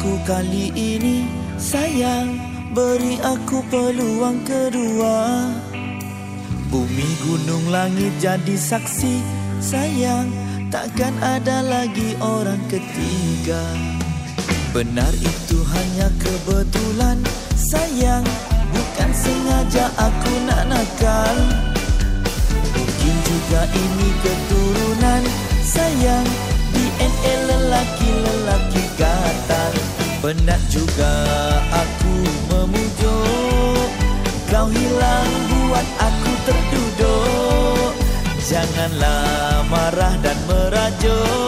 aku kali ini. Sayang beri aku peluang kedua. Bumi gunung langit jadi saksi. Sayang takkan ada lagi orang ketiga. Benar itu hanya kebetulan. Sayang bukan sengaja aku nak nakal. Mungkin juga ini keturunan. Sayang Penat juga aku memujuk. Kau hilang buat aku terduduk. Janganlah marah dan merajuk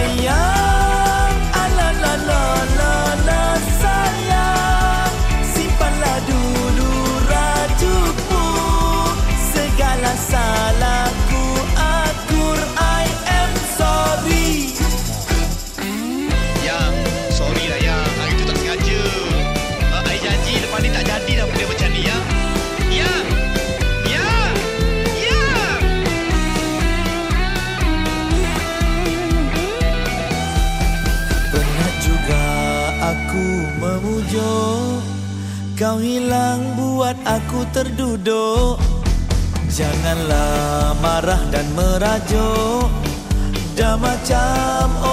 Sayang memujuk Kau hilang buat aku terduduk. Janganlah marah dan merajuk Dah macam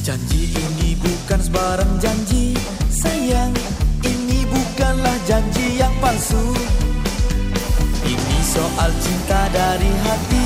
Janji ini bukan sebarang janji. Sayang, ini bukanlah janji yang palsu. Ini soal cinta dari hati